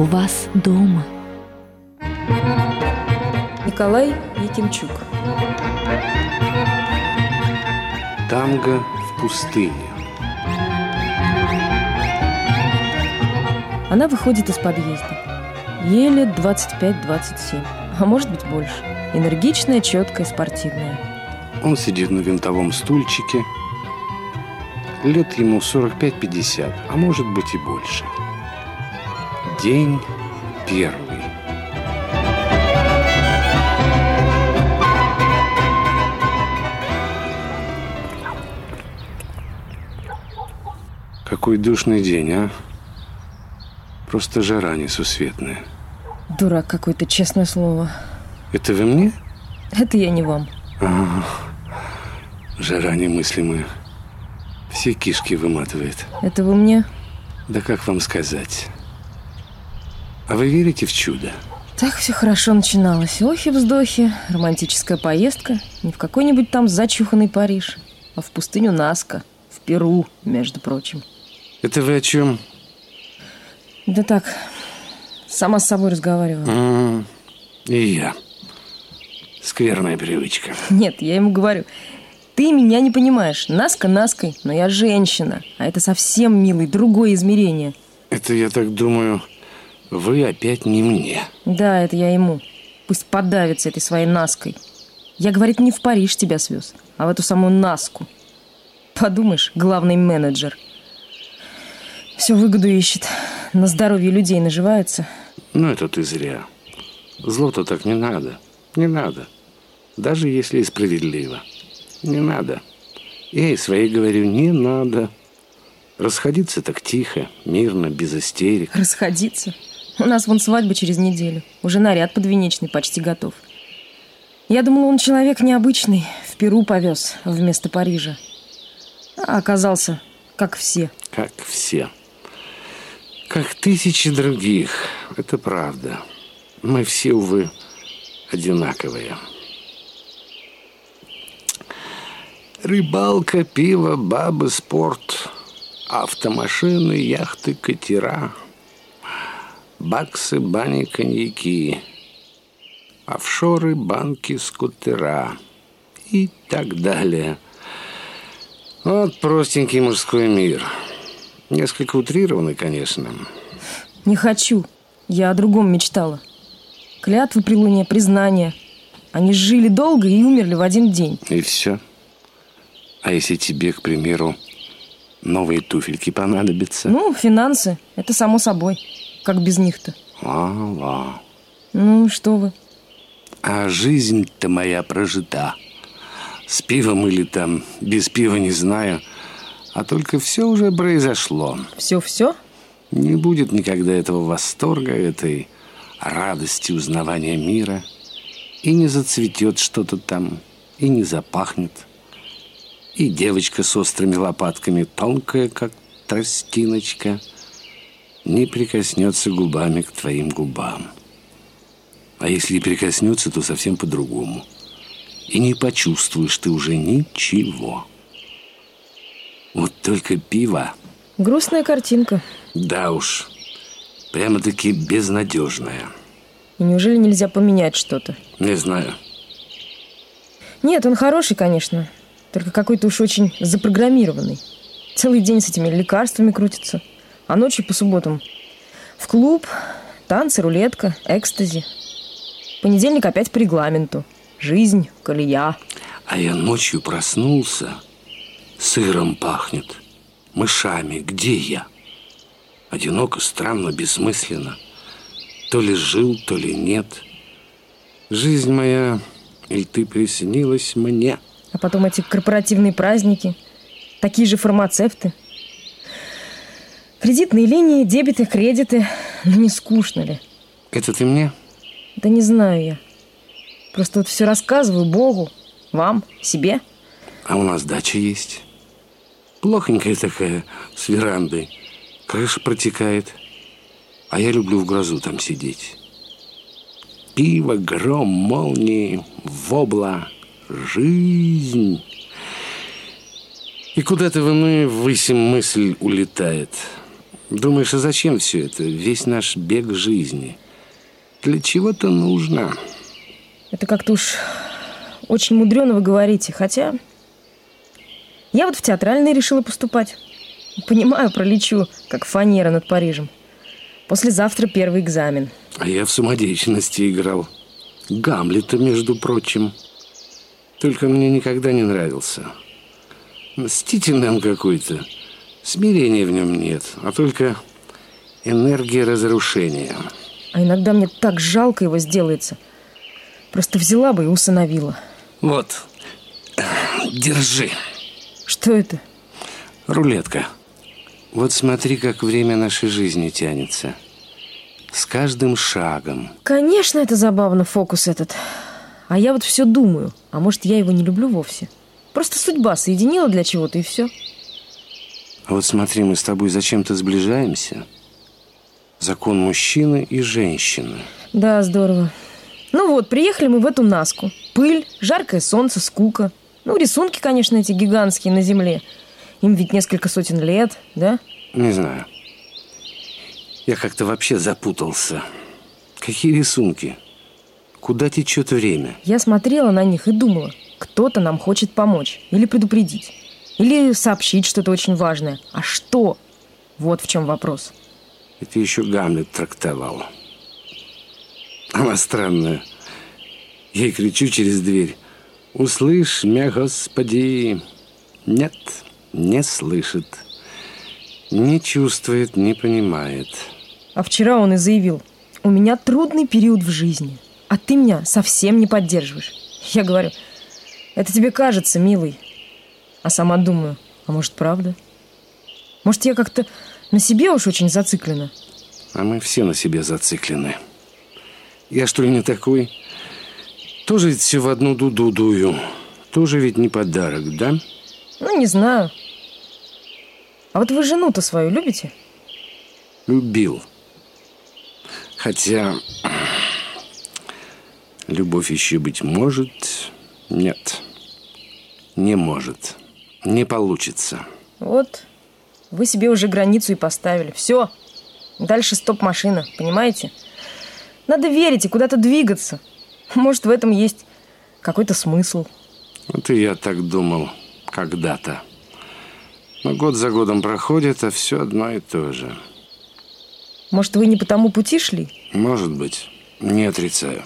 У вас дома. Николай Якимчук. Танго в пустыне. Она выходит из подъезда. Ей лет 25-27, а может быть больше. Энергичная, четкая, спортивная. Он сидит на винтовом стульчике. Лет ему 45-50, а может быть и больше. День первый. Какой душный день, а? Просто жара несусветная. Дурак какой-то, честное слово. Это вы мне? Это я не вам. А, жара немыслимая. Все кишки выматывает. Это вы мне? Да как вам сказать? А вы верите в чудо? Так все хорошо начиналось. Охи-вздохи, романтическая поездка. Не в какой-нибудь там зачуханный Париж, а в пустыню Наска. В Перу, между прочим. Это вы о чем? Да так, сама с собой разговариваю. М, И я. Скверная привычка. Нет, я ему говорю, ты меня не понимаешь. Наска Наской, но я женщина. А это совсем, милый, другое измерение. Это, я так думаю, вы опять не мне. Да, это я ему. Пусть подавится этой своей Наской. Я, говорит, не в Париж тебя свез, а в эту самую Наску. Подумаешь, главный менеджер. Все выгоду ищет. На здоровье людей наживается. Ну, это ты зря. Зло-то так не надо. Не надо. Даже если и справедливо. Не надо. Я и своей говорю, не надо. Расходиться так тихо, мирно, без истерик. Расходиться. У нас вон свадьба через неделю. Уже наряд подвенечный почти готов. Я думала, он человек необычный. В Перу повез вместо Парижа. А оказался, как все. Как все. Как тысячи других. Это правда. Мы все, увы, одинаковые. Рыбалка, пиво, бабы, спорт, автомашины, яхты, катера, баксы, бани, коньяки, офшоры, банки, скутера и так далее. Вот простенький мужской мир. Несколько утрированный, конечно. Не хочу. Я о другом мечтала. Клятвы при луне, признания. Они жили долго и умерли в один день. И все. А если тебе, к примеру, новые туфельки понадобятся? Ну, финансы. Это само собой. Как без них-то. Ла-ла. Ну, что вы. А жизнь-то моя прожита. С пивом или там без пива не знаю. А только все уже произошло. Все-все? Не будет никогда этого восторга, этой радости узнавания мира. И не зацветет что-то там, и не запахнет. И девочка с острыми лопатками, тонкая, как тростиночка, не прикоснется губами к твоим губам. А если и прикоснется, то совсем по-другому. И не почувствуешь ты уже ничего. Вот только пиво, Грустная картинка. да уж, прямо-таки безнадежное. И неужели нельзя поменять что-то? Не знаю. Нет, он хороший, конечно. Только какой-то уж очень запрограммированный. Целый день с этими лекарствами крутится. А ночью по субботам в клуб, танцы, рулетка, экстази. Понедельник опять по регламенту. Жизнь, колея. А я ночью проснулся, сыром пахнет, мышами. Где я? Одиноко, странно, бессмысленно. То ли жил, то ли нет. Жизнь моя, или ты приснилась мне? А потом эти корпоративные праздники. Такие же фармацевты. Кредитные линии, дебеты, кредиты. Ну не скучно ли? Это ты мне? Да не знаю я. Просто вот все рассказываю Богу, вам, себе. А у нас дача есть. Плохонькая такая, с верандой. Крыша протекает. А я люблю в грозу там сидеть. Пиво, гром, молнии, вобла, жизнь. И куда-то в иную ввысь мысль улетает. Думаешь, а зачем все это? Весь наш бег жизни. Для чего-то нужно. Это как-то уж очень мудрено вы говорите. Хотя я вот в театральный решила поступать. Понимаю, пролечу, как фанера над Парижем. Послезавтра первый экзамен. А я в самодеятельности играл. Гамлета, между прочим. Только мне никогда не нравился. Мстительный он какой-то. Смирения в нем нет, а только энергия разрушения. А иногда мне так жалко его сделается. Просто взяла бы и усыновила. Вот, держи. Что это? Рулетка. Вот смотри, как время нашей жизни тянется. С каждым шагом. Конечно, это забавно, фокус этот. А я вот все думаю. А может, я его не люблю вовсе? Просто судьба соединила для чего-то, и все. Вот смотри, мы с тобой зачем-то сближаемся. Закон мужчины и женщины. Да, здорово. Ну вот, приехали мы в эту Наску. Пыль, жаркое солнце, скука. Ну, рисунки, конечно, эти гигантские на земле. Им ведь несколько сотен лет, да? Не знаю. Я как-то вообще запутался. Какие рисунки? Куда течет время? Я смотрела на них и думала, кто-то нам хочет помочь или предупредить. Или сообщить что-то очень важное. А что? Вот в чем вопрос. Это еще Гамлет трактовал. Она странная. Я ей кричу через дверь. «Услышь меня, Господи!» Нет, не слышит. Не чувствует, не понимает. А вчера он и заявил, у меня трудный период в жизни, а ты меня совсем не поддерживаешь. Я говорю, это тебе кажется, милый. А сама думаю, а может, правда? Может, я как-то на себе уж очень зациклена? А мы все на себе зациклены. Я что ли не такой? Тоже ведь все в одну дуду дую. Тоже ведь не подарок, да? Ну, не знаю. А вот вы жену-то свою любите? Любил. Хотя любовь еще быть может, нет, не может, не получится. Вот, вы себе уже границу и поставили. Все, дальше стоп-машина, понимаете? Надо верить и куда-то двигаться. Может, в этом есть какой-то смысл. Вот и я так думал когда-то. Но год за годом проходит, а все одно и то же. Может, вы не по тому пути шли? Может быть. Не отрицаю.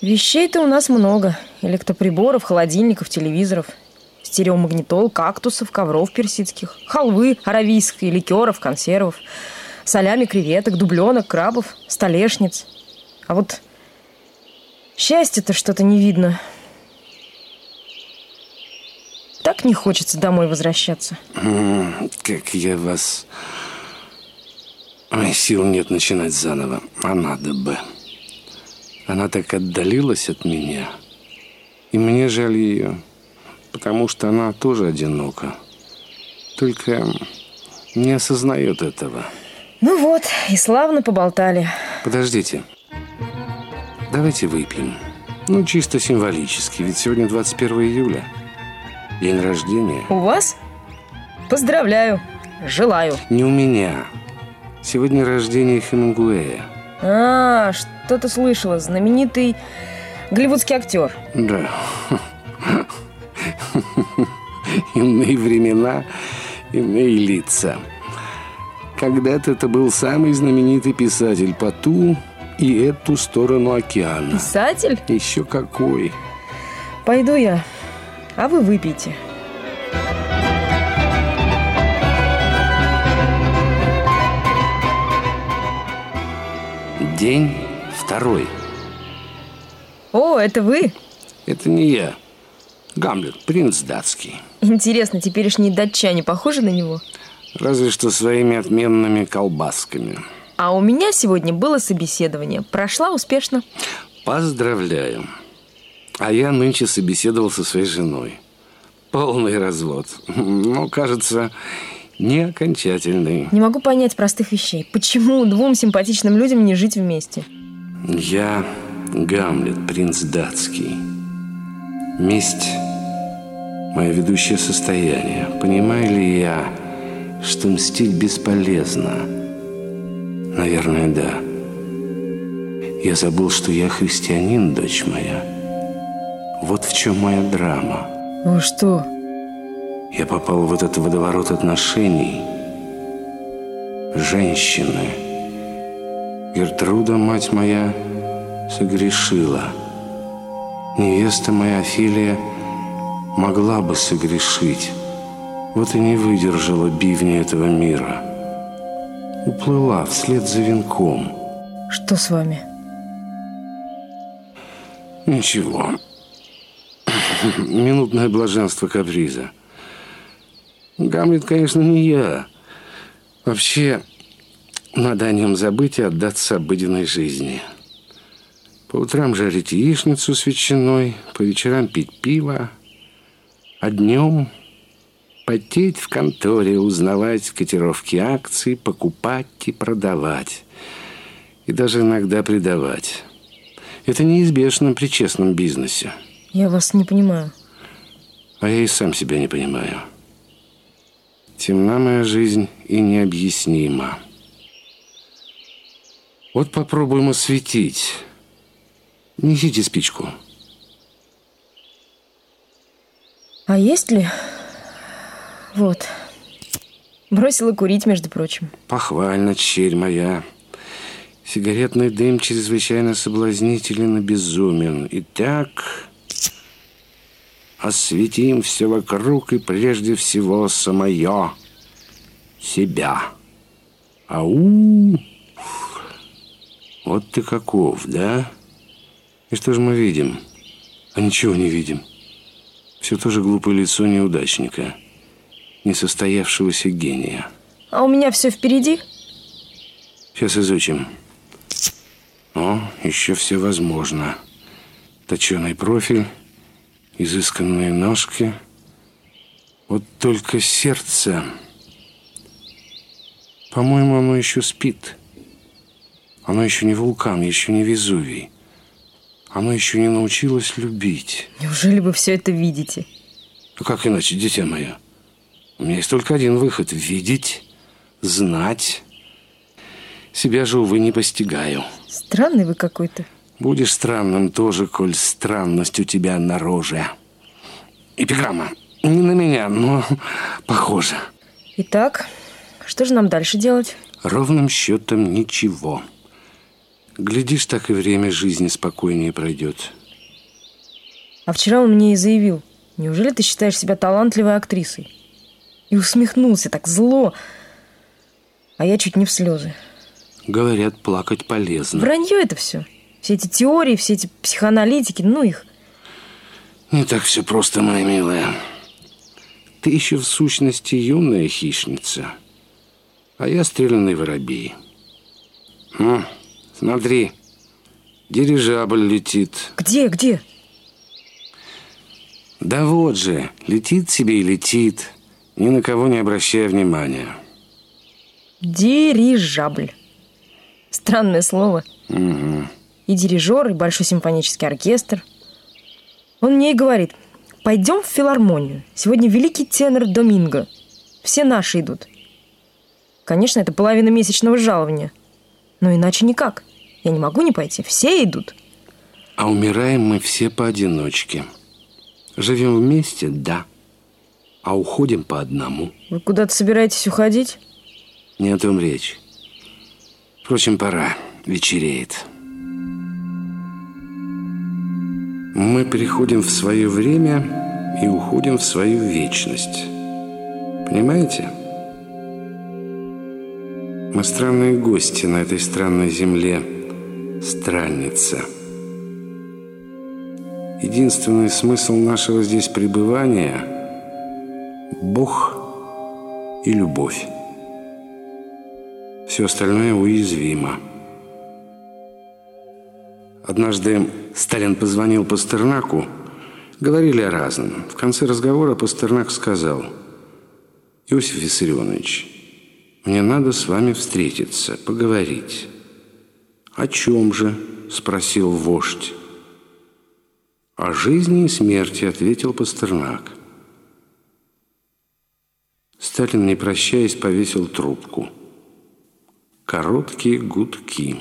Вещей-то у нас много. Электроприборов, холодильников, телевизоров, стереомагнитол, кактусов, ковров персидских, халвы аравийской, ликеров, консервов, солями, креветок, дубленок, крабов, столешниц. А вот счастья-то что-то не видно. Так не хочется домой возвращаться. Как я вас... Ой, сил нет начинать заново, а надо бы. Она так отдалилась от меня. И мне жаль ее, потому что она тоже одинока. Только не осознает этого. Ну вот, и славно поболтали. Подождите. Давайте выпьем. Ну, чисто символически, ведь сегодня 21 июля. День рождения. У вас? Поздравляю. Желаю. Не у меня. Сегодня рождение Хемингуэя. А, что-то слышала. Знаменитый голливудский актер. Да. Иные времена, иные лица. Когда-то это был самый знаменитый писатель по ту и эту сторону океана. Писатель? Еще какой. Пойду я, а вы выпейте. День второй. О, это вы? Это не я. Гамлет, принц датский. Интересно, теперешние датчане похожи на него? Разве что своими отменными колбасками. А у меня сегодня было собеседование. Прошла успешно. Поздравляю. А я нынче собеседовал со своей женой. Полный развод. Но, кажется, не окончательный. Не могу понять простых вещей. Почему двум симпатичным людям не жить вместе? Я Гамлет, принц датский. Месть – мое ведущее состояние. Понимаю ли я, что мстить бесполезно. Наверное, да. Я забыл, что я христианин, дочь моя. Вот в чем моя драма. Вы что? Я попал в этот водоворот отношений. Женщины. Гертруда, мать моя, согрешила. Невеста моя Афилия могла бы согрешить. Вот и не выдержала бивни этого мира. Уплыла вслед за венком. Что с вами? Ничего. Минутное блаженство каприза. Гамлет, конечно, не я. Вообще, надо о нем забыть и отдаться обыденной жизни. По утрам жарить яичницу с ветчиной, по вечерам пить пиво, а днем потеть в конторе, узнавать котировки акций, покупать и продавать. И даже иногда предавать. Это неизбежно при честном бизнесе. Я вас не понимаю. А я и сам себя не понимаю. Темна моя жизнь и необъяснима. Вот попробуем осветить. Несите спичку. А есть ли? Вот. Бросила курить, между прочим. Похвально, черь моя. Сигаретный дым чрезвычайно соблазнителен и безумен. Итак, осветим все вокруг и прежде всего самое себя. Ау! Вот ты каков, да? И что же мы видим? А ничего не видим. Все то же глупое лицо неудачника, несостоявшегося гения. А у меня все впереди? Сейчас изучим. О, еще все возможно. Точеный профиль, изысканные ножки. Вот только сердце... По-моему, оно еще спит. Оно еще не вулкан, еще не Везувий. Оно еще не научилось любить. Неужели вы все это видите? Ну как иначе, дитя мое? У меня есть только один выход – видеть, знать. Себя же, увы, не постигаю. Странный вы какой-то. Будешь странным тоже, коль странность у тебя на роже. Эпиграмма. Не на меня, но похоже. Итак, что же нам дальше делать? Ровным счетом ничего. Глядишь, так и время жизни спокойнее пройдет. А вчера он мне и заявил, неужели ты считаешь себя талантливой актрисой? И усмехнулся так зло, а я чуть не в слезы. Говорят, плакать полезно. Вранье это все. Все эти теории, все эти психоаналитики, ну их. Не так все просто, моя милая. Ты еще в сущности юная хищница, а я стрелянный воробей. Ну, смотри, дирижабль летит. Где, где? Да вот же, летит себе и летит, ни на кого не обращая внимания. Дирижабль. Странное слово. Угу. И дирижер, и большой симфонический оркестр. Он мне и говорит, пойдем в филармонию. Сегодня великий тенор Доминго. Все наши идут. Конечно, это половина месячного жалования. Но иначе никак. Я не могу не пойти. Все идут. А умираем мы все поодиночке. Живем вместе, да. А уходим по одному. Вы куда-то собираетесь уходить? Не о том речь. Впрочем, пора. Вечереет. Мы переходим в свое время и уходим в свою вечность. Понимаете? Мы странные гости на этой странной земле. Странница. Единственный смысл нашего здесь пребывания – Бог и любовь. Все остальное уязвимо. Однажды Сталин позвонил Пастернаку. Говорили о разном. В конце разговора Пастернак сказал, «Иосиф Виссарионович, мне надо с вами встретиться, поговорить». «О чем же?» – спросил вождь. «О жизни и смерти», – ответил Пастернак. Сталин, не прощаясь, повесил трубку. Короткие гудки.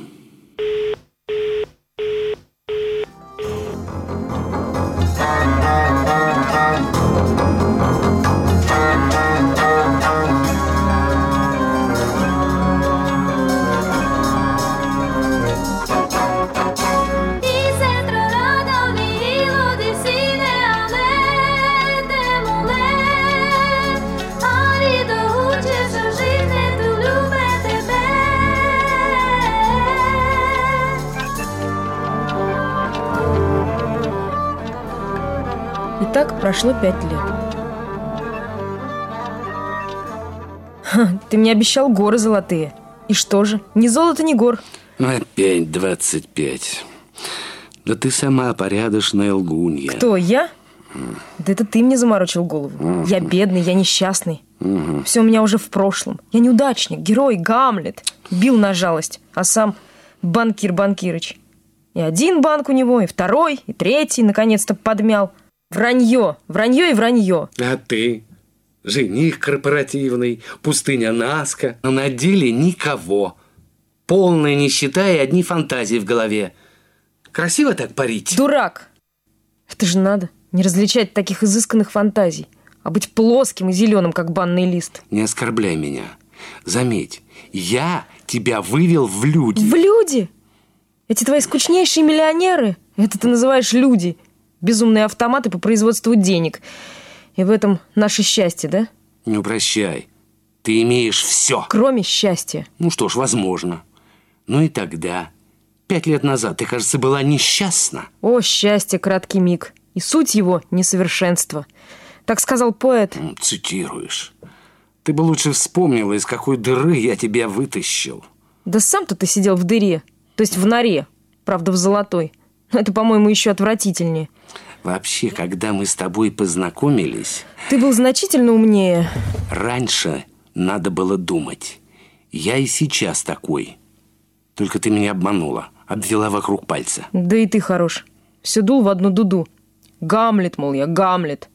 Прошло пять лет. Ты мне обещал горы золотые. И что же? Ни золото, ни гор. Опять двадцать пять. Да ты сама порядочная лгунья. Кто, я? Да это ты мне заморочил голову. Я бедный, я несчастный. Все у меня уже в прошлом. Я неудачник, герой, Гамлет. Бил на жалость, а сам банкир Банкирыч. И один банк у него, и второй, и третий наконец-то подмял – Вранье, вранье и вранье. А ты? Жених корпоративный, пустыня Наска, но на деле никого. Полная нищета и одни фантазии в голове. Красиво так парить? Дурак! Это же надо, не различать таких изысканных фантазий, а быть плоским и зеленым, как банный лист. Не оскорбляй меня. Заметь, я тебя вывел в люди. В люди? Эти твои скучнейшие миллионеры? Это ты называешь люди? Безумные автоматы по производству денег. И в этом наше счастье, да? Не упрощай. Ты имеешь все. Кроме счастья. Ну что ж, возможно. Ну и тогда, пять лет назад, ты, кажется, была несчастна. О, счастье, краткий миг. И суть его – несовершенство. Так сказал поэт. Цитируешь. Ты бы лучше вспомнила, из какой дыры я тебя вытащил. Да сам-то ты сидел в дыре. То есть в норе. Правда, в золотой. Это, по-моему, еще отвратительнее. Вообще, когда мы с тобой познакомились... Ты был значительно умнее. Раньше надо было думать. Я и сейчас такой. Только ты меня обманула, обвела вокруг пальца. Да и ты хорош. Все дул в одну дуду. Гамлет, мол, я Гамлет.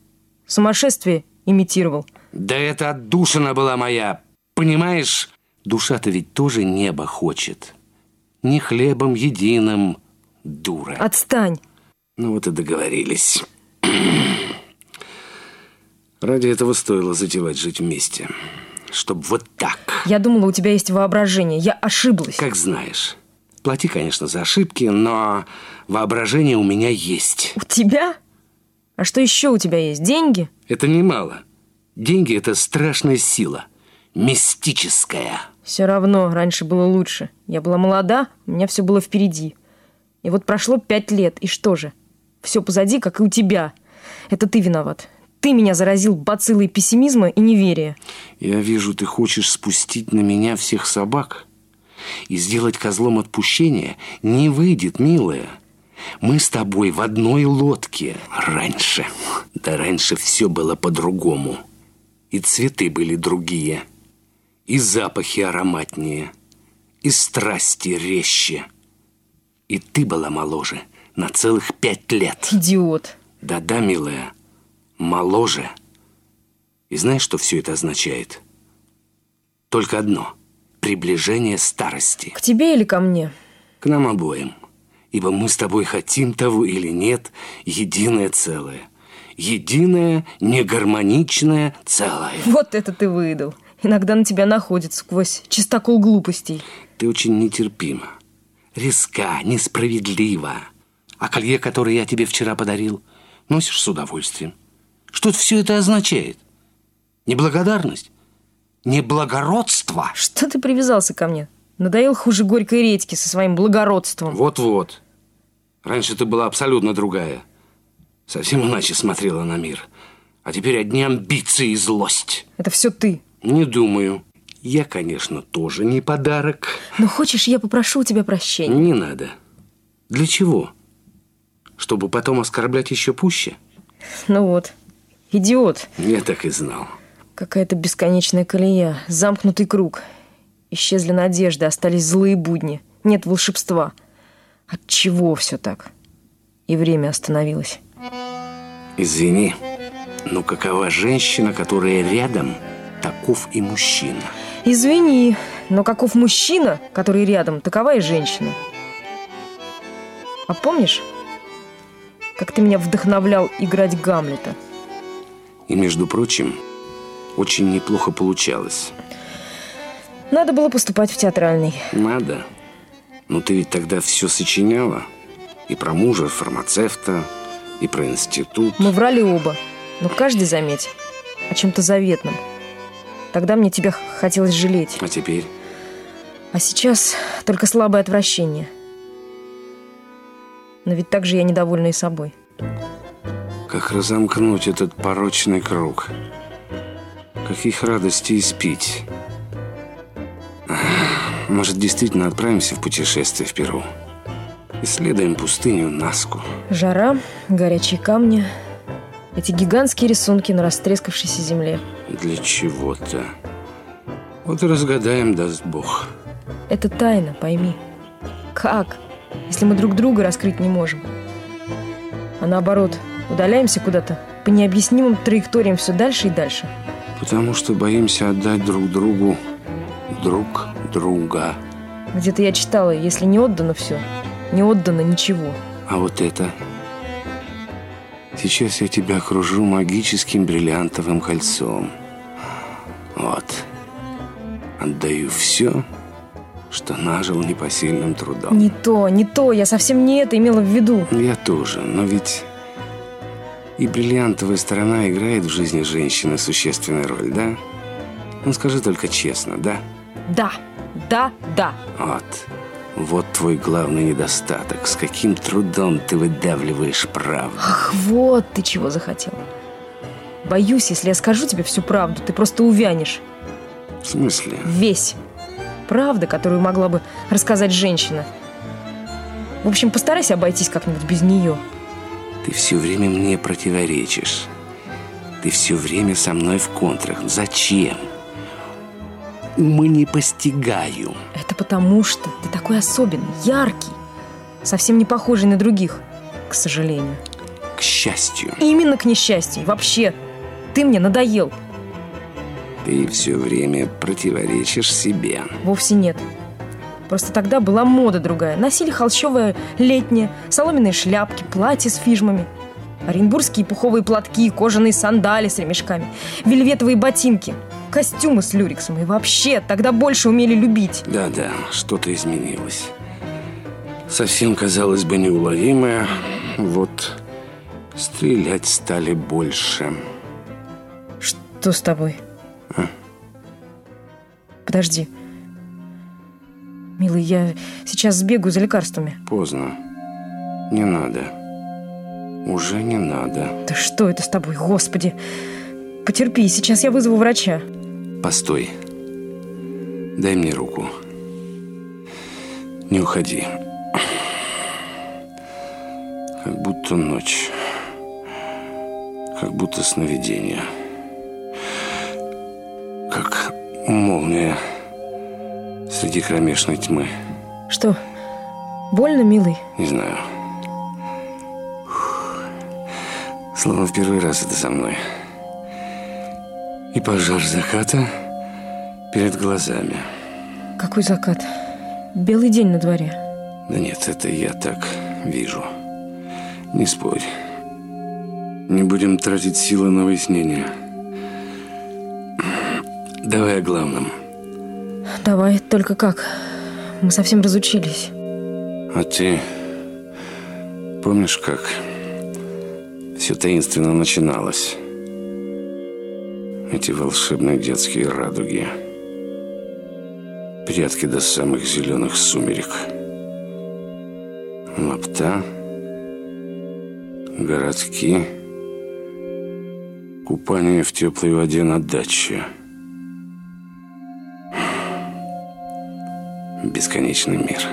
Сумасшествие имитировал. Да это отдушина была моя. Понимаешь, душа-то ведь тоже небо хочет. Не хлебом единым, дура. Отстань. Ну вот и договорились. Ради этого стоило затевать жить вместе. Чтоб вот так. Я думала, у тебя есть воображение. Я ошиблась. Как знаешь. Плати, конечно, за ошибки, но воображение у меня есть. У тебя? А что еще у тебя есть? Деньги? Это немало. Деньги – это страшная сила. Мистическая. Все равно, раньше было лучше. Я была молода, у меня все было впереди. И вот прошло пять лет, и что же? Все позади, как и у тебя. Это ты виноват. Ты меня заразил бациллой пессимизма и неверия. Я вижу, ты хочешь спустить на меня всех собак. И сделать козлом отпущения не выйдет, милая. Мы с тобой в одной лодке. Раньше. Да раньше все было по-другому. И цветы были другие. И запахи ароматнее. И страсти резче. И ты была моложе на целых пять лет. Идиот. Да-да, милая, моложе. И знаешь, что все это означает? Только одно – приближение старости. К тебе или ко мне? К нам обоим. Ибо мы с тобой хотим того или нет, единое целое. Единое, негармоничное целое. Вот это ты выдал. Иногда на тебя находит сквозь чистокол глупостей. Ты очень нетерпима резка, несправедлива. А колье, которое я тебе вчера подарил, носишь с удовольствием. Что все это означает? Неблагодарность? Неблагородство? Что ты привязался ко мне? Надоел хуже горькой редьки со своим благородством. Вот-вот. Раньше ты была абсолютно другая. Совсем иначе смотрела на мир. А теперь одни амбиции и злость. Это все ты. Не думаю. Я, конечно, тоже не подарок. Но хочешь, я попрошу у тебя прощения? Не надо. Для чего? Чтобы потом оскорблять еще пуще? Ну вот, идиот. Я так и знал. Какая-то бесконечная колея, замкнутый круг. Исчезли надежды, остались злые будни. Нет волшебства. От чего все так? И время остановилось. Извини, но какова женщина, которая рядом таков и мужчина. Извини, но каков мужчина, который рядом, такова и женщина. А помнишь, как ты меня вдохновлял играть Гамлета? И, между прочим, очень неплохо получалось. Надо было поступать в театральный. Надо. Но ты ведь тогда все сочиняла. И про мужа, фармацевта, и про институт. Мы врали оба. Но каждый, заметь, о чем-то заветном. Тогда мне тебя хотелось жалеть. А теперь? А сейчас только слабое отвращение. Но ведь так же я недовольна и собой. Как разомкнуть этот порочный круг? Каких радостей испить? Может, действительно отправимся в путешествие в Перу? Исследуем пустыню Наску. Жара, горячие камни, эти гигантские рисунки на растрескавшейся земле. Для чего-то. Вот и разгадаем, даст Бог. Это тайна, пойми. Как, если мы друг друга раскрыть не можем? А наоборот, удаляемся куда-то по необъяснимым траекториям все дальше и дальше. Потому что боимся отдать друг другу друг друга. Где-то я читала, если не отдано все, не отдано ничего. А вот это... Сейчас я тебя окружу магическим бриллиантовым кольцом. Вот. Отдаю все, что нажил непосильным трудом. Не то, не то, я совсем не это имела в виду. Я тоже, но ведь и бриллиантовая сторона играет в жизни женщины существенную роль, да? Ну, скажи только честно, да? Да, да, да. Вот. Вот твой главный недостаток. С каким трудом ты выдавливаешь правду. Ах, вот ты чего захотел. Боюсь, если я скажу тебе всю правду, ты просто увянешь. В смысле? Весь. Правда, которую могла бы рассказать женщина. В общем, постарайся обойтись как-нибудь без нее. Ты все время мне противоречишь. Ты все время со мной в контрах. Зачем? Ума не постигаю. Это потому что ты такой особенный, яркий, совсем не похожий на других, к сожалению. К счастью. Именно к несчастью. Вообще, ты мне надоел. Ты все время противоречишь себе. Вовсе нет. Просто тогда была мода другая. Носили холщовое летнее, соломенные шляпки, платья с фижмами. Оренбургские пуховые платки, кожаные сандали с ремешками, вельветовые ботинки, костюмы с люрексом. И вообще, тогда больше умели любить. Да-да, что-то изменилось. Совсем, казалось бы, неуловимое. Вот стрелять стали больше. Что с тобой? А? Подожди. Милый, я сейчас сбегаю за лекарствами. Поздно. Не надо. Уже не надо. Да что это с тобой, господи? Потерпи, сейчас я вызову врача. Постой. Дай мне руку. Не уходи. Как будто ночь. Как будто сновидение. Как молния среди кромешной тьмы. Что, больно, милый? Не знаю. Словно в первый раз это со мной. И пожар заката перед глазами. Какой закат? Белый день на дворе. Да нет, это я так вижу. Не спорь. Не будем тратить силы на выяснение. Давай о главном. Давай, только как? Мы совсем разучились. А ты помнишь, как все таинственно начиналось? Эти волшебные детские радуги. Прятки до самых зеленых сумерек. Лапта. Городки. Купание в теплой воде на даче. Бесконечный мир.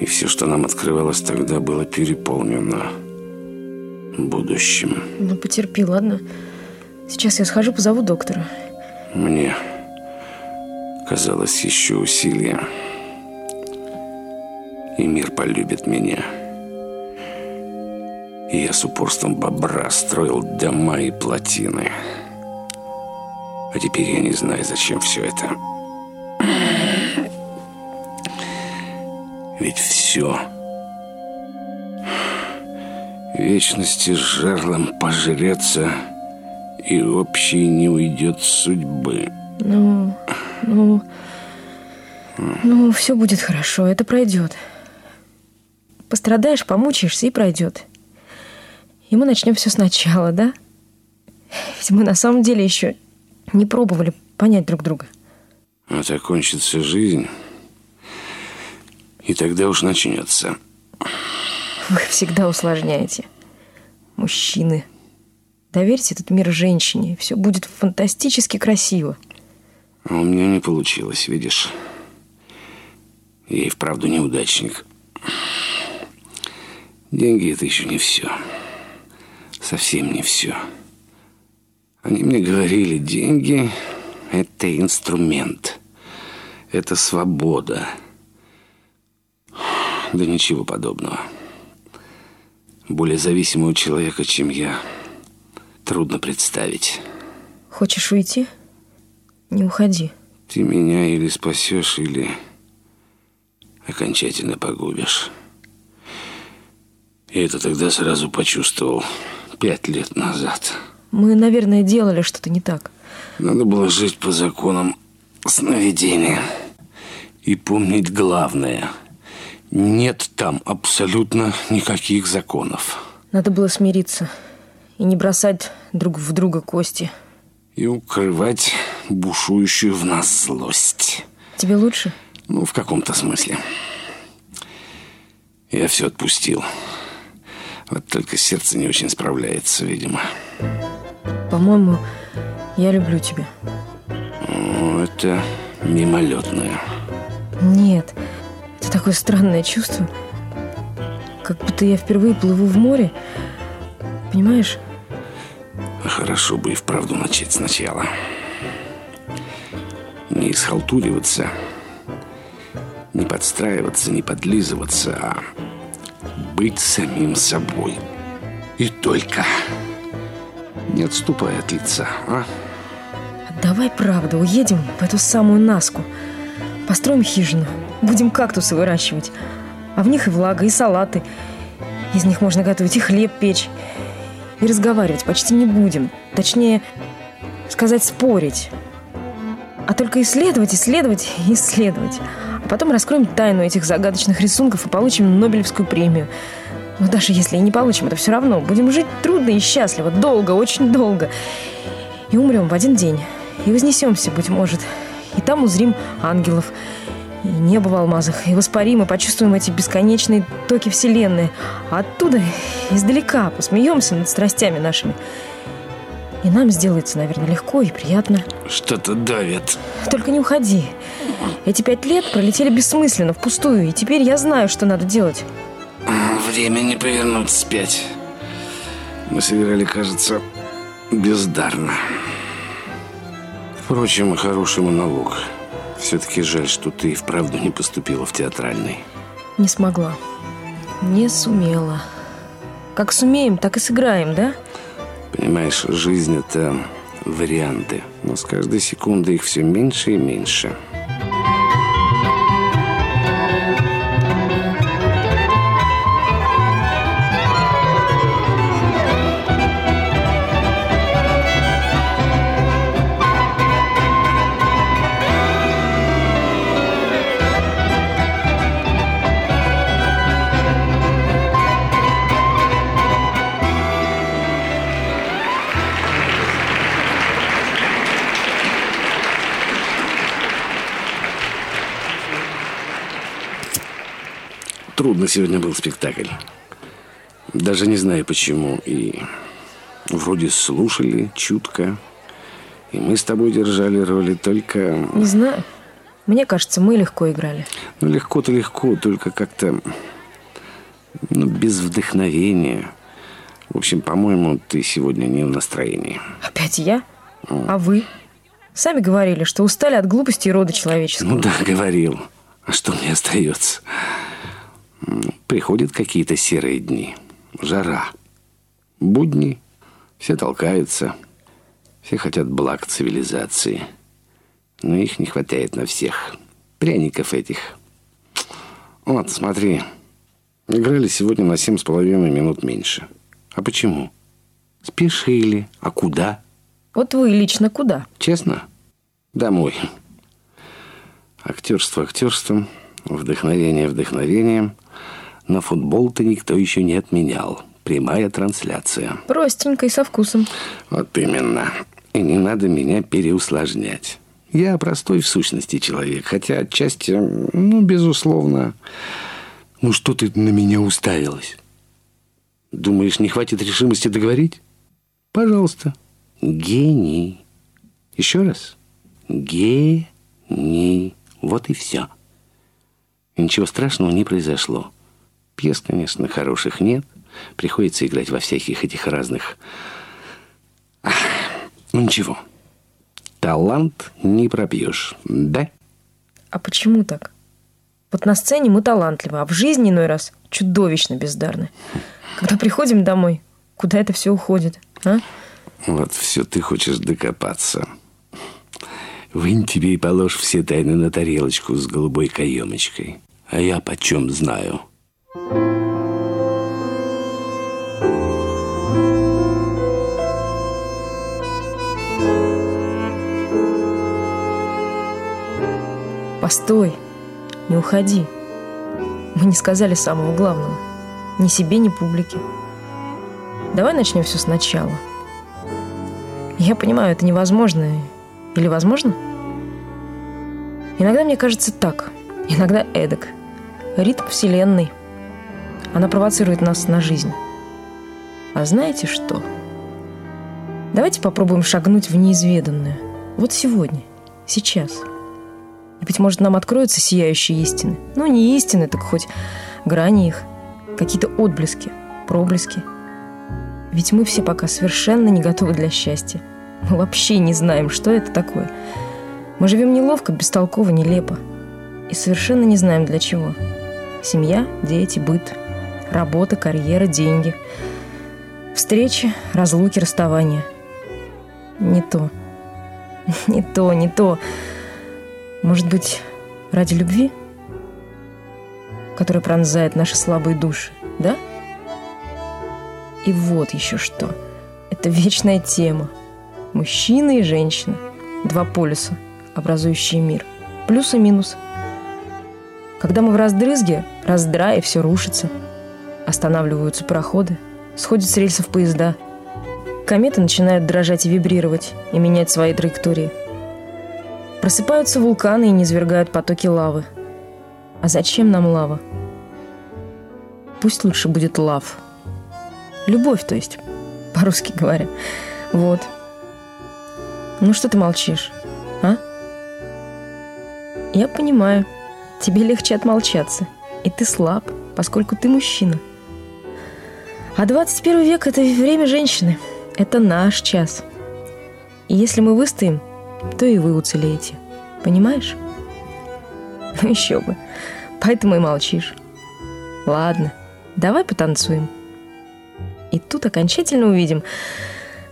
И все, что нам открывалось тогда, было переполнено будущим. Ну, потерпи, ладно? Сейчас я схожу, позову доктора. Мне казалось еще усилие. И мир полюбит меня. И я с упорством бобра строил дома и плотины. А теперь я не знаю, зачем все это. Ведь все вечности жерлом пожреться и общий не уйдет судьбы. Ну, ну, ну, все будет хорошо, это пройдет. Пострадаешь, помучаешься и пройдет. И мы начнем все сначала, да? Ведь мы на самом деле еще не пробовали понять друг друга. А закончится жизнь, и тогда уж начнется. Вы всегда усложняете. Мужчины. Доверьте этот мир женщине, все будет фантастически красиво. А у меня не получилось, видишь. Я и вправду неудачник. Деньги — это еще не все. Совсем не все. Они мне говорили, деньги — это инструмент. Это свобода. Да ничего подобного. Более зависимого человека, чем я, трудно представить. Хочешь уйти? Не уходи. Ты меня или спасешь, или окончательно погубишь. Я это тогда сразу почувствовал пять лет назад. Мы, наверное, делали что-то не так. Надо было жить по законам сновидения и помнить главное – нет там абсолютно никаких законов. Надо было смириться и не бросать друг в друга кости. И укрывать бушующую в нас злость. Тебе лучше? Ну, в каком-то смысле. Я все отпустил. Вот только сердце не очень справляется, видимо. По-моему, я люблю тебя. Ну, это мимолетное. Нет, это такое странное чувство. Как будто я впервые плыву в море. Понимаешь? Хорошо бы и вправду начать сначала. Не исхалтуриваться, не подстраиваться, не подлизываться, а быть самим собой. И только не отступая от лица, а? Давай, правда, уедем в эту самую Наску. Построим хижину. Будем кактусы выращивать. А в них и влага, и салаты. Из них можно готовить и хлеб печь. И разговаривать почти не будем. Точнее, сказать спорить. А только исследовать, исследовать исследовать. А потом раскроем тайну этих загадочных рисунков и получим Нобелевскую премию. Но даже если и не получим, это все равно. Будем жить трудно и счастливо, долго, очень долго. И умрем в один день. И вознесемся, быть может. И там узрим ангелов и небо в алмазах, и воспарим, и почувствуем эти бесконечные токи Вселенной. А оттуда, издалека, посмеемся над страстями нашими. И нам сделается, наверное, легко и приятно. Что-то давит. Только не уходи. Эти пять лет пролетели бессмысленно, впустую, и теперь я знаю, что надо делать. Время не повернуть вспять. Мы сыграли, кажется, бездарно. Впрочем, хороший монолог. Все-таки жаль, что ты вправду не поступила в театральный. Не смогла. Не сумела. Как сумеем, так и сыграем, да? Понимаешь, жизнь – это варианты. Но с каждой секундой их все меньше и меньше. Трудно сегодня был спектакль. Даже не знаю почему. И вроде слушали чутко. И мы с тобой держали роли только... Не знаю. Мне кажется, мы легко играли. Ну, легко-то легко, только как-то... Ну, без вдохновения. В общем, по-моему, ты сегодня не в настроении. Опять я? А вы? Сами говорили, что устали от глупости и рода человеческого. Ну да, говорил. А что мне остается? Приходят какие-то серые дни. Жара. Будни. Все толкаются. Все хотят благ цивилизации. Но их не хватает на всех. Пряников этих. Вот, смотри. Играли сегодня на семь с половиной минут меньше. А почему? Спешили. А куда? Вот вы лично куда? Честно? Домой. Актерство актерством, вдохновение вдохновением. Но футбол-то никто еще не отменял. Прямая трансляция. Простенько и со вкусом. Вот именно. И не надо меня переусложнять. Я простой в сущности человек, хотя отчасти, ну, безусловно... Ну, что ты на меня уставилась? Думаешь, не хватит решимости договорить? Пожалуйста. Гений. Еще раз. Гений. Вот и все. И ничего страшного не произошло. Пьес, конечно, хороших нет. Приходится играть во всяких этих разных... Ах, ну ничего. Талант не пропьешь, да? А почему так? Вот на сцене мы талантливы, а в жизни иной раз чудовищно бездарны. Когда приходим домой, куда это все уходит, а? Вот все ты хочешь докопаться. Вынь тебе и положь все тайны на тарелочку с голубой каемочкой. А я почем знаю? Постой, не уходи. Мы не сказали самого главного. Ни себе, ни публике. Давай начнем все сначала. Я понимаю, это невозможно. Или возможно? Иногда мне кажется так, иногда эдак. Ритм Вселенной. Она провоцирует нас на жизнь. А знаете что? Давайте попробуем шагнуть в неизведанное. Вот сегодня, сейчас. И, быть может, нам откроются сияющие истины. Ну, не истины, так хоть грани их. Какие-то отблески, проблески. Ведь мы все пока совершенно не готовы для счастья. Мы вообще не знаем, что это такое. Мы живем неловко, бестолково, нелепо. И совершенно не знаем для чего. Семья, дети, быт, работа, карьера, деньги. Встречи, разлуки, расставания. Не то. Не то, не то. Может быть, ради любви, которая пронзает наши слабые души, да? И вот еще что. Это вечная тема. Мужчина и женщина. Два полюса, образующие мир. Плюс и минус. Когда мы в раздрызге, раздрае, все рушится. Останавливаются проходы, сходят с рельсов поезда. Кометы начинают дрожать и вибрировать, и менять свои траектории. Просыпаются вулканы и низвергают потоки лавы. А зачем нам лава? Пусть лучше будет лав. Любовь, то есть, по-русски говоря. Вот. Ну что ты молчишь, а? Я понимаю, тебе легче отмолчаться. И ты слаб, поскольку ты мужчина. А 21 век – это время женщины. Это наш час. И если мы выстоим, то и вы уцелеете. Понимаешь? Ну еще бы. Поэтому и молчишь. Ладно, давай потанцуем. И тут окончательно увидим,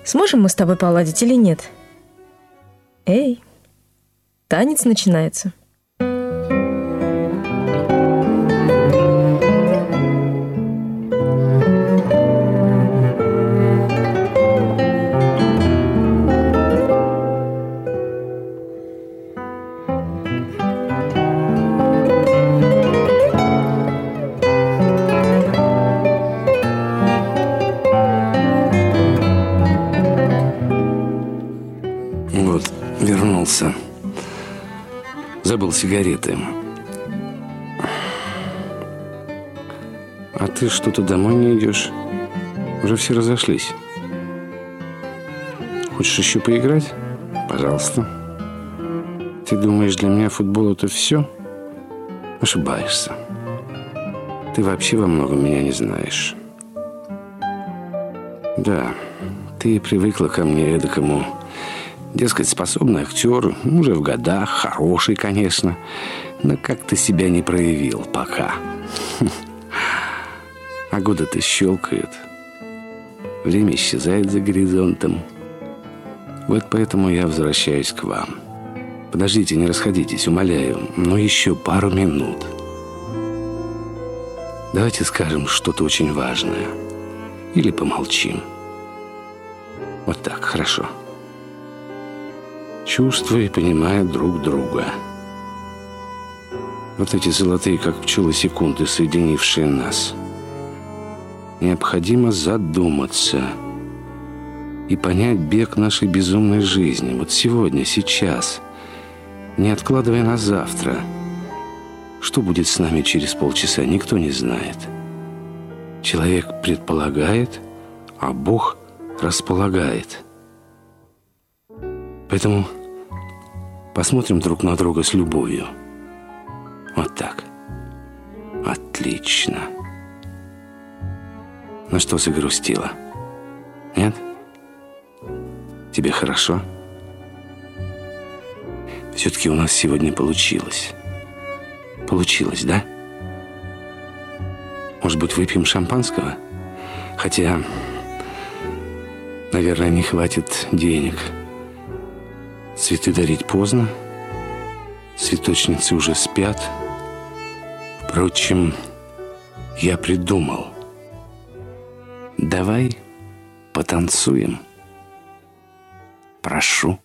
сможем мы с тобой поладить или нет – Эй, танец начинается. Забыл сигареты. А ты что-то домой не идешь? Уже все разошлись. Хочешь еще поиграть? Пожалуйста. Ты думаешь, для меня футбол это все? Ошибаешься. Ты вообще во многом меня не знаешь. Да, ты привыкла ко мне эдакому Дескать, способный актер, уже в годах, хороший, конечно, но как-то себя не проявил пока. А годы-то щелкают. Время исчезает за горизонтом. Вот поэтому я возвращаюсь к вам. Подождите, не расходитесь, умоляю, но еще пару минут. Давайте скажем что-то очень важное. Или помолчим. Вот так, хорошо. Чувствуя и понимая друг друга. Вот эти золотые, как пчелы, секунды, соединившие нас. Необходимо задуматься и понять бег нашей безумной жизни. Вот сегодня, сейчас, не откладывая на завтра. Что будет с нами через полчаса, никто не знает. Человек предполагает, а Бог располагает. Поэтому посмотрим друг на друга с любовью. Вот так. Отлично. Ну что, загрустила? Нет? Тебе хорошо? Все-таки у нас сегодня получилось. Получилось, да? Может быть, выпьем шампанского? Хотя, наверное, не хватит денег. Цветы дарить поздно. Цветочницы уже спят. Впрочем, я придумал. Давай потанцуем. Прошу.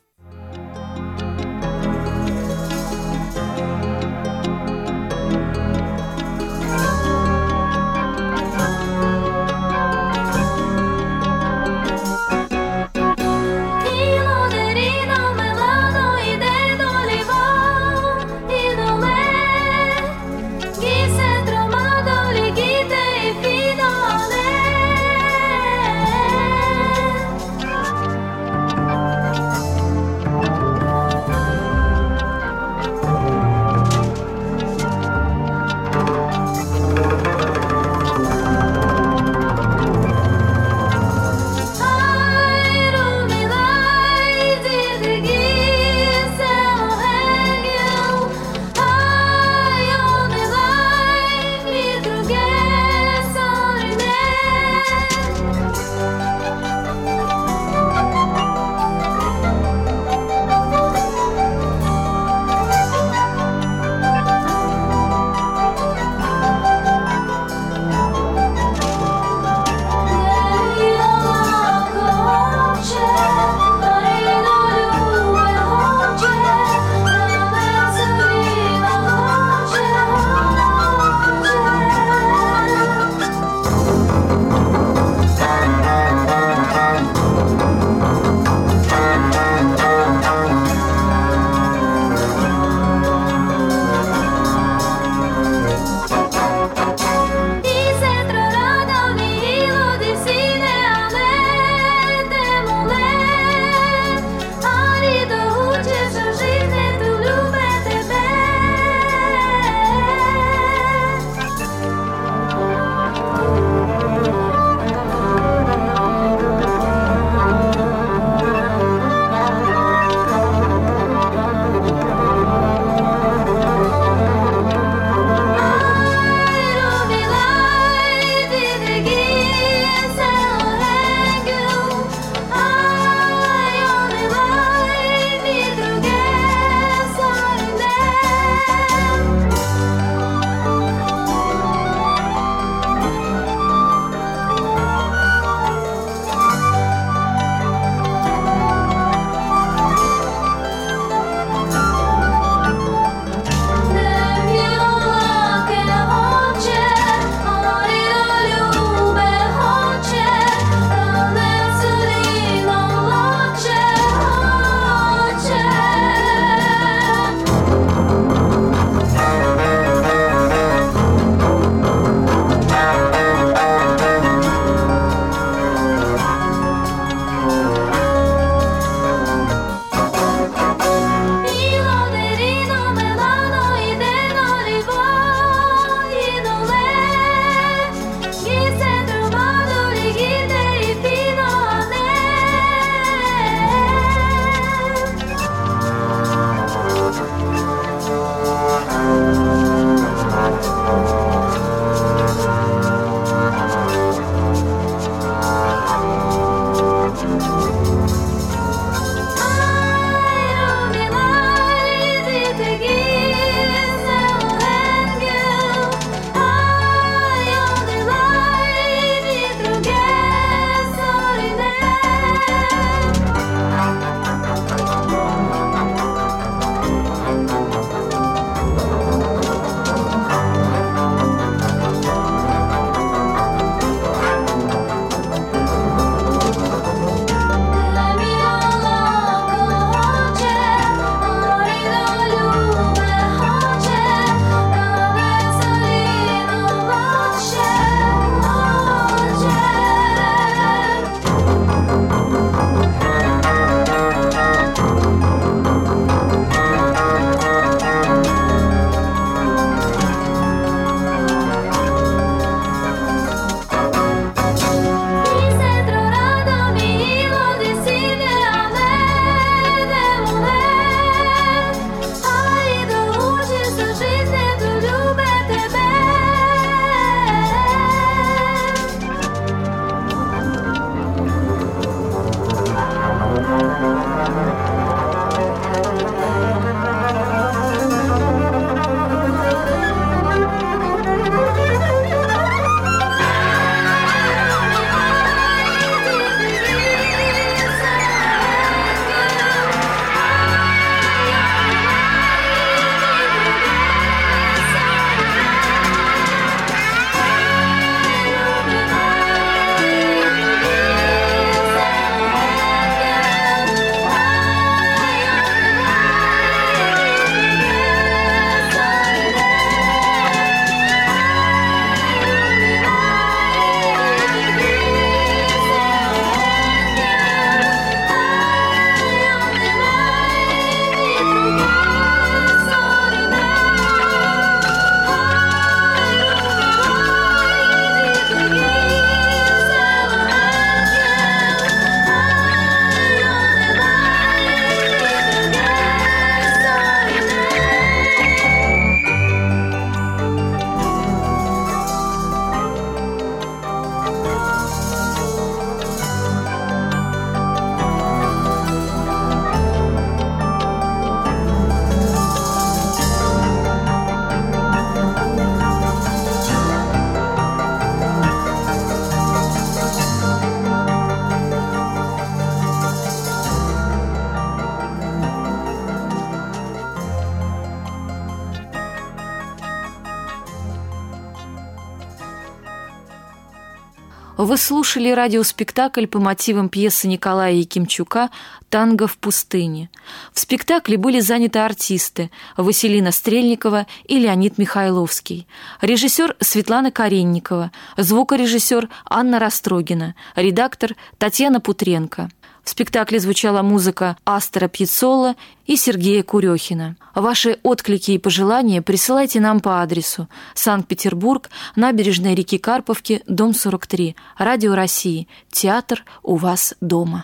Вы слушали радиоспектакль по мотивам пьесы Николая Якимчука «Танго в пустыне». В спектакле были заняты артисты Василина Стрельникова и Леонид Михайловский, режиссер Светлана Каренникова, звукорежиссер Анна Растрогина, редактор Татьяна Путренко – в спектакле звучала музыка Астера Пьяцолла и Сергея Курехина. Ваши отклики и пожелания присылайте нам по адресу Санкт-Петербург, набережная реки Карповки, дом 43, Радио России, театр у вас дома.